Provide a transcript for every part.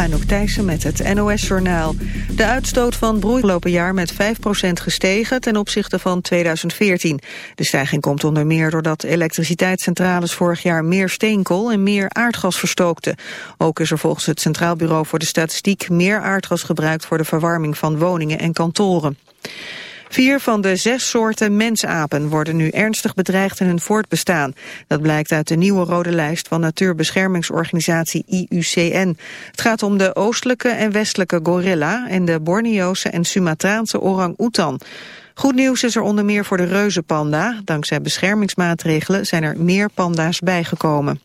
Anouk Thijssen met het NOS-journaal. De uitstoot van broei lopen jaar met 5% gestegen ten opzichte van 2014. De stijging komt onder meer doordat elektriciteitscentrales vorig jaar meer steenkool en meer aardgas verstookten. Ook is er volgens het Centraal Bureau voor de Statistiek meer aardgas gebruikt voor de verwarming van woningen en kantoren. Vier van de zes soorten mensapen worden nu ernstig bedreigd in hun voortbestaan. Dat blijkt uit de nieuwe rode lijst van natuurbeschermingsorganisatie IUCN. Het gaat om de oostelijke en westelijke gorilla en de Borneoose en Sumatraanse orang-oetan. Goed nieuws is er onder meer voor de reuzenpanda. Dankzij beschermingsmaatregelen zijn er meer panda's bijgekomen.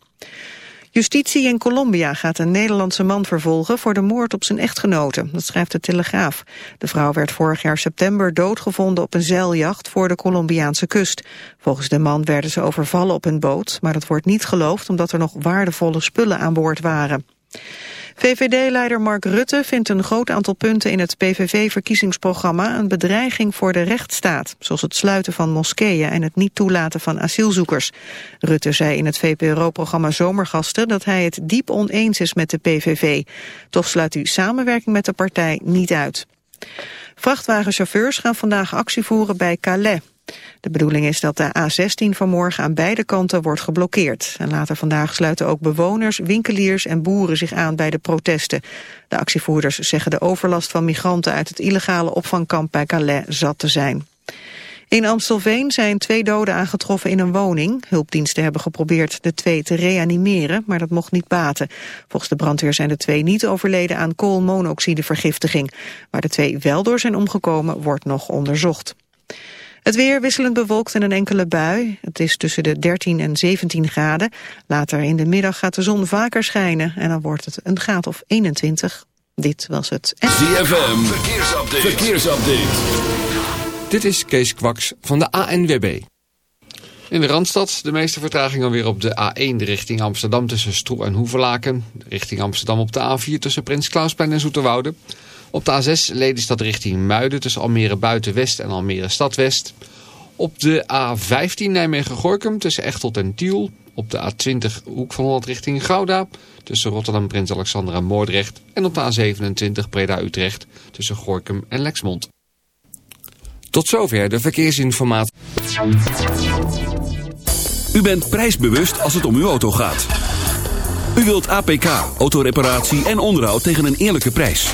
Justitie in Colombia gaat een Nederlandse man vervolgen voor de moord op zijn echtgenote. Dat schrijft de Telegraaf. De vrouw werd vorig jaar september doodgevonden op een zeiljacht voor de Colombiaanse kust. Volgens de man werden ze overvallen op een boot, maar dat wordt niet geloofd omdat er nog waardevolle spullen aan boord waren. VVD-leider Mark Rutte vindt een groot aantal punten in het PVV-verkiezingsprogramma een bedreiging voor de rechtsstaat, zoals het sluiten van moskeeën en het niet toelaten van asielzoekers. Rutte zei in het VPRO-programma Zomergasten dat hij het diep oneens is met de PVV. Toch sluit hij samenwerking met de partij niet uit. Vrachtwagenchauffeurs gaan vandaag actie voeren bij Calais. De bedoeling is dat de A16 vanmorgen aan beide kanten wordt geblokkeerd. En later vandaag sluiten ook bewoners, winkeliers en boeren zich aan bij de protesten. De actievoerders zeggen de overlast van migranten uit het illegale opvangkamp bij Calais zat te zijn. In Amstelveen zijn twee doden aangetroffen in een woning. Hulpdiensten hebben geprobeerd de twee te reanimeren, maar dat mocht niet baten. Volgens de brandweer zijn de twee niet overleden aan koolmonoxidevergiftiging. Waar de twee wel door zijn omgekomen, wordt nog onderzocht. Het weer wisselend bewolkt en een enkele bui. Het is tussen de 13 en 17 graden. Later in de middag gaat de zon vaker schijnen en dan wordt het een graad of 21. Dit was het. ZFM, verkeersupdate. verkeersupdate. Dit is Kees Kwaks van de ANWB. In de Randstad de meeste vertraging alweer op de A1 richting Amsterdam tussen Stroe en Hoevelaken. Richting Amsterdam op de A4 tussen Prins Klausplein en Zoeterwoude. Op de A6 Lelystad richting Muiden tussen Almere Buitenwest en Almere Stadwest. Op de A15 Nijmegen-Gorkum tussen Echtelt en Tiel. Op de A20 Hoek van Holland richting Gouda tussen Rotterdam, Prins Alexander en Moordrecht. En op de A27 Breda-Utrecht tussen Gorkum en Lexmond. Tot zover de verkeersinformatie. U bent prijsbewust als het om uw auto gaat. U wilt APK, autoreparatie en onderhoud tegen een eerlijke prijs.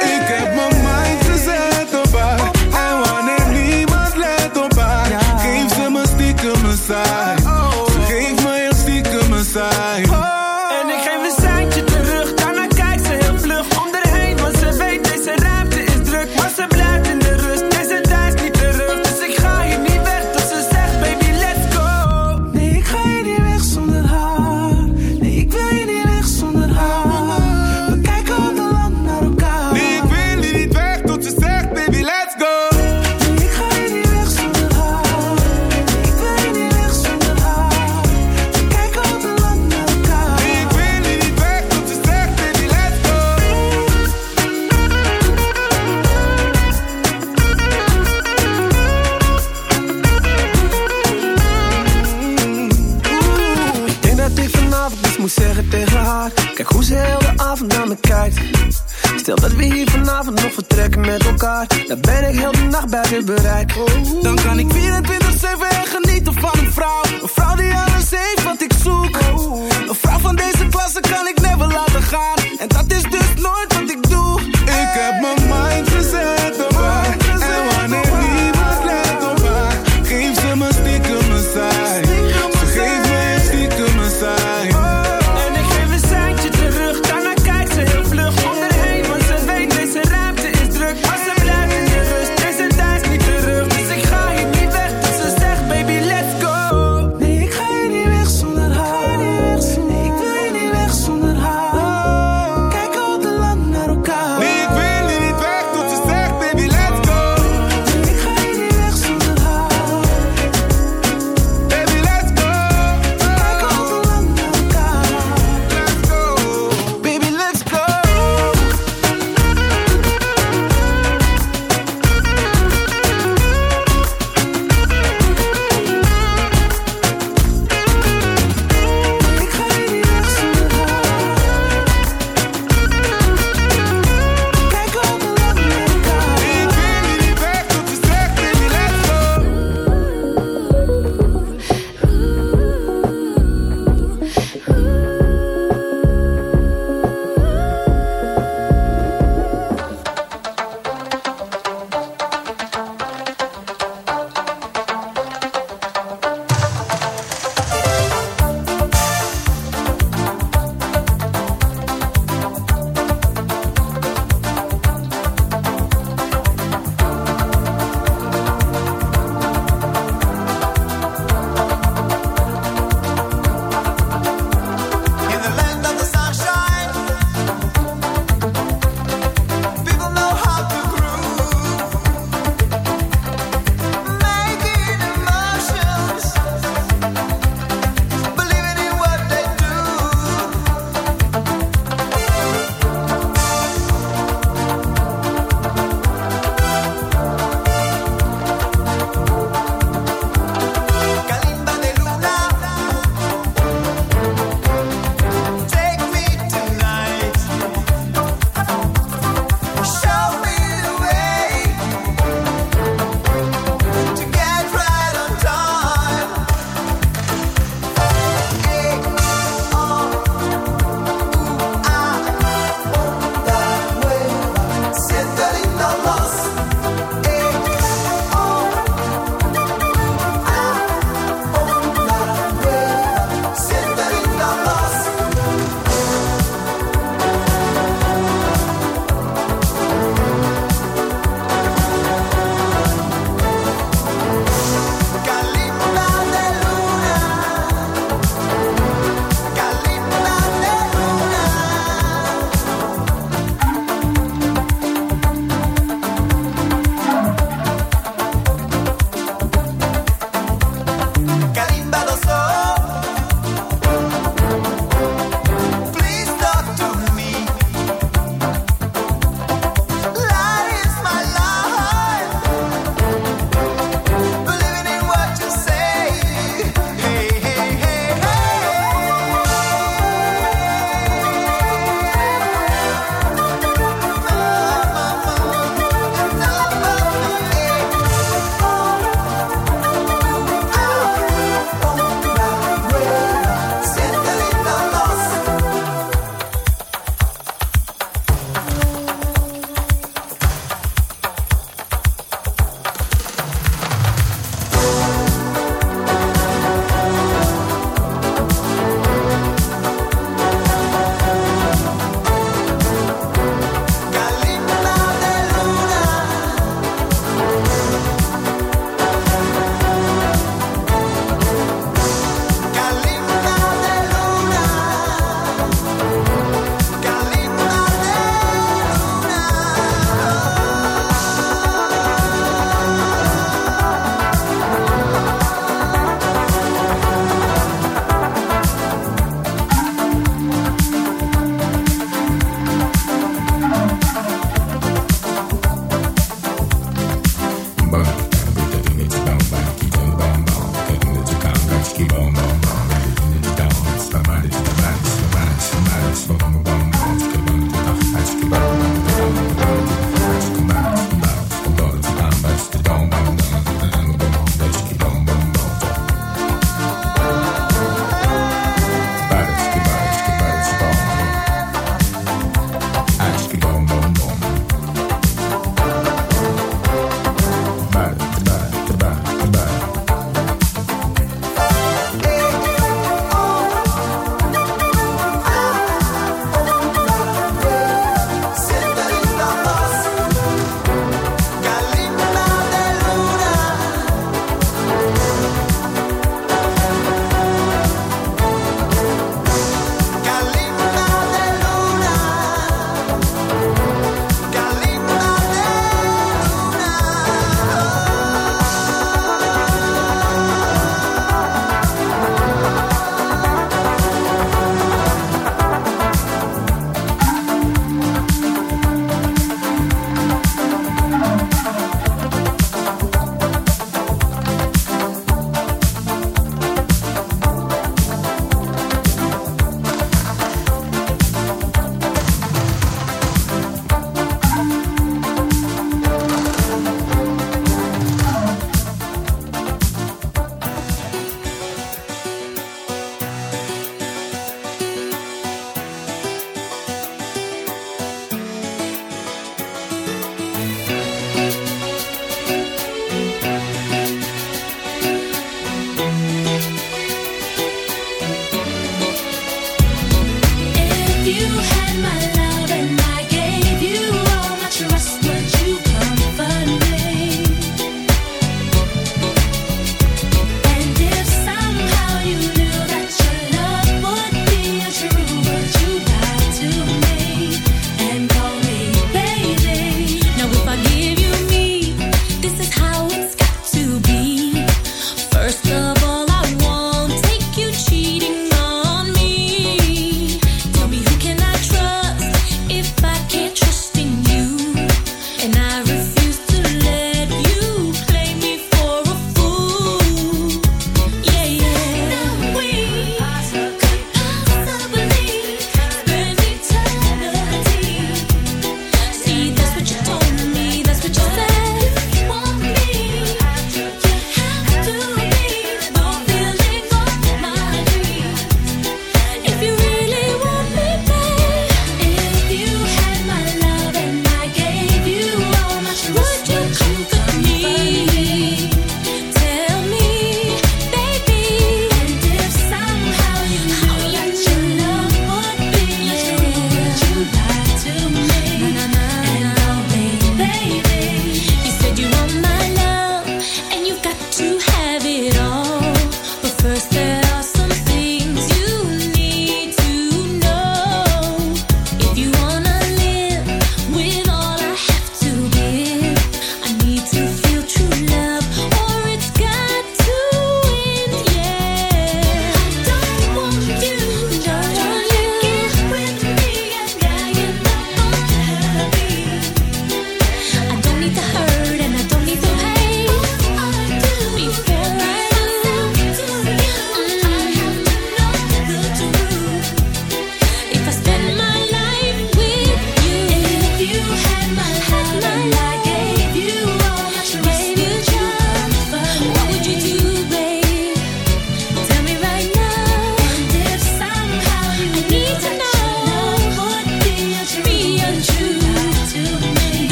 Dan kan ik weer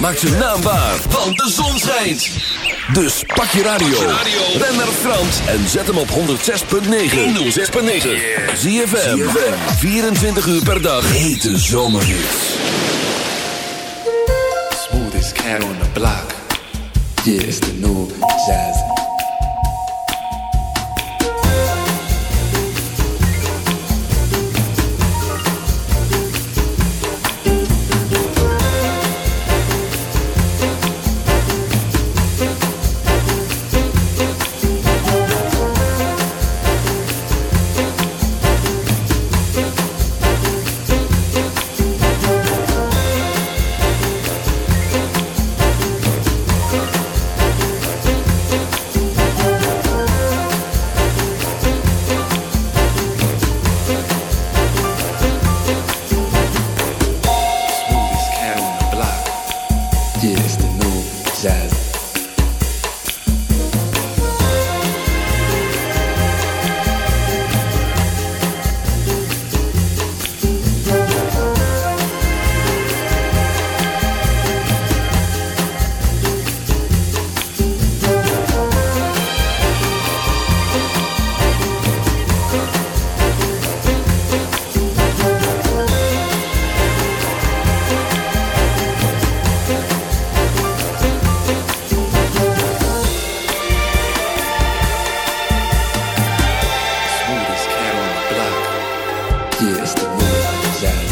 maakt zijn naam waar, want de zon schijnt. Dus pak je radio, ren naar Frans en zet hem op 106.9. 106.9. Zie je 24 uur per dag. Hete zomerhits. Smoothest cat on the block. The new jazz. It's the ruler of Zaz.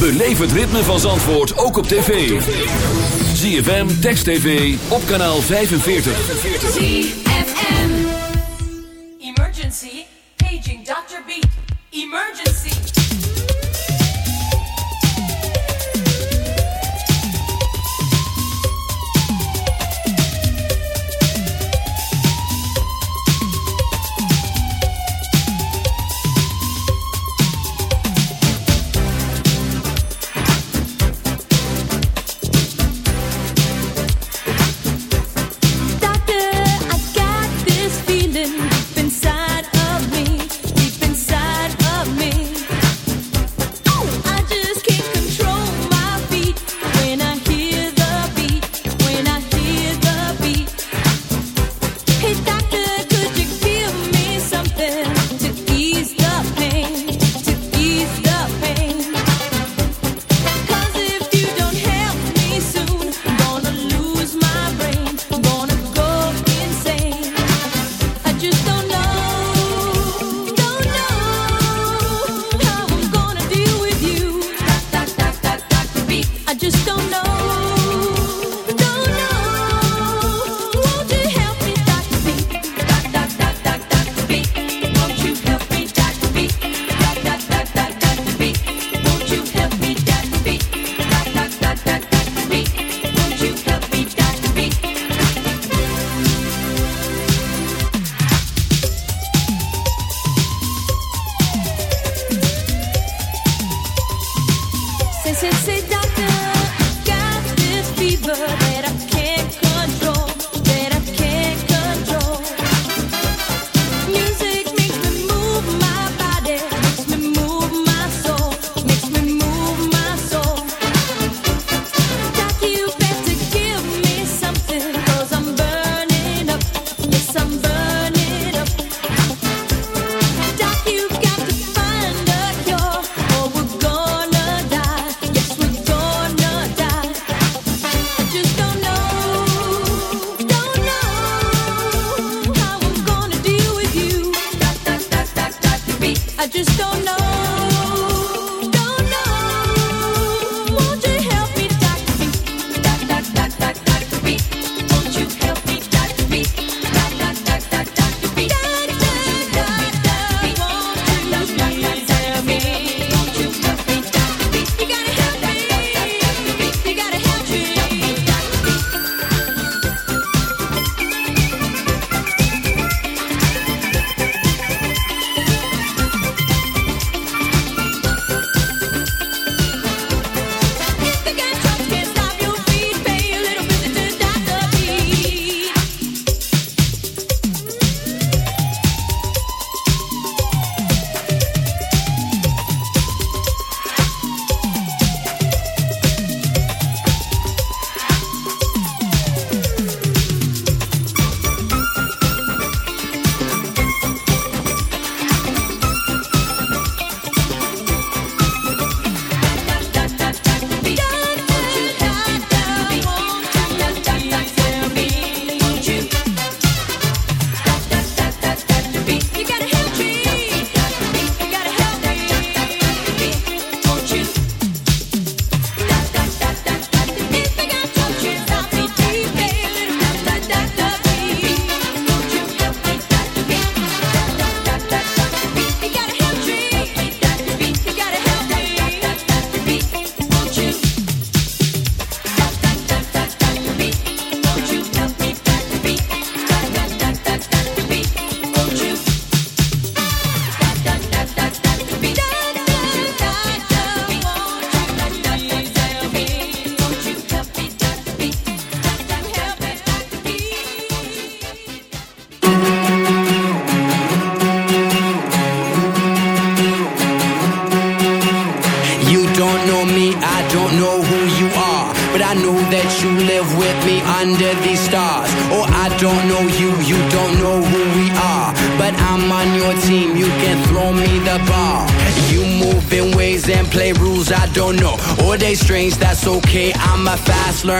Beleef het ritme van Zandvoort ook op tv. ZFM, Text TV, op kanaal 45. ZFM. Emergency, paging Dr. Beat. Emergency.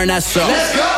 that's so. Let's go.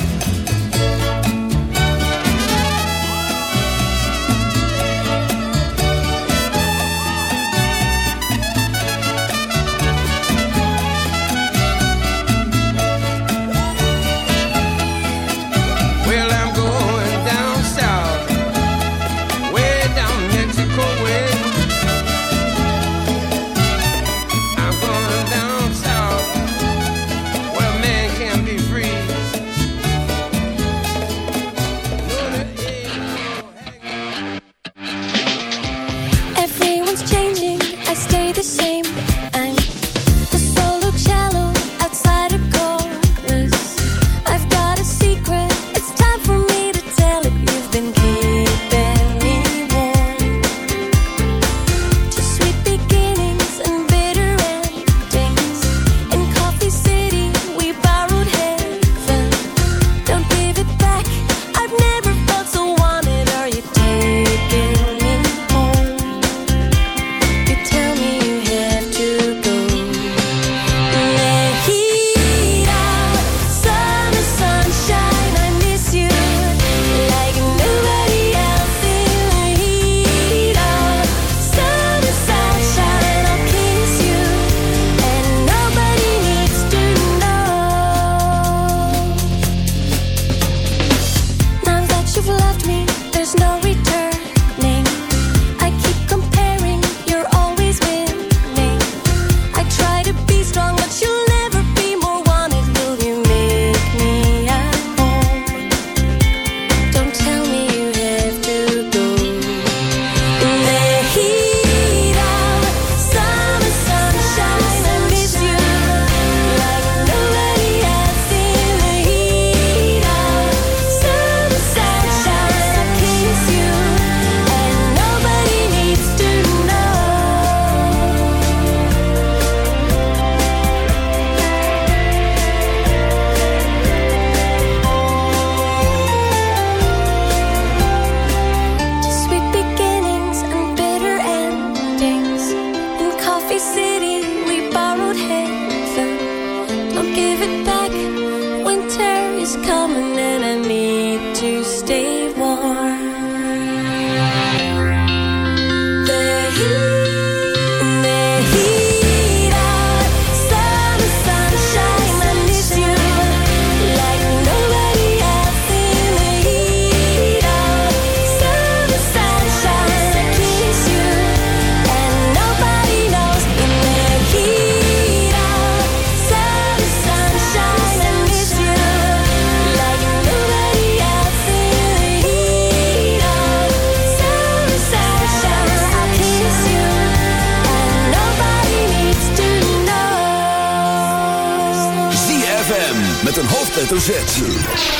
Hoofdletter Z.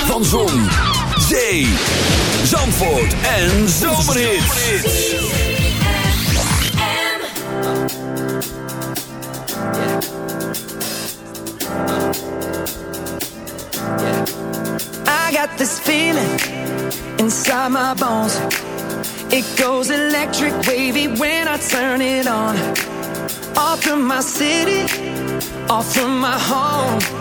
Van Zon, Zee, Zandvoort en. I got this feeling inside my bones. It goes electric wavy when I turn it on. Off from my city, off from my home.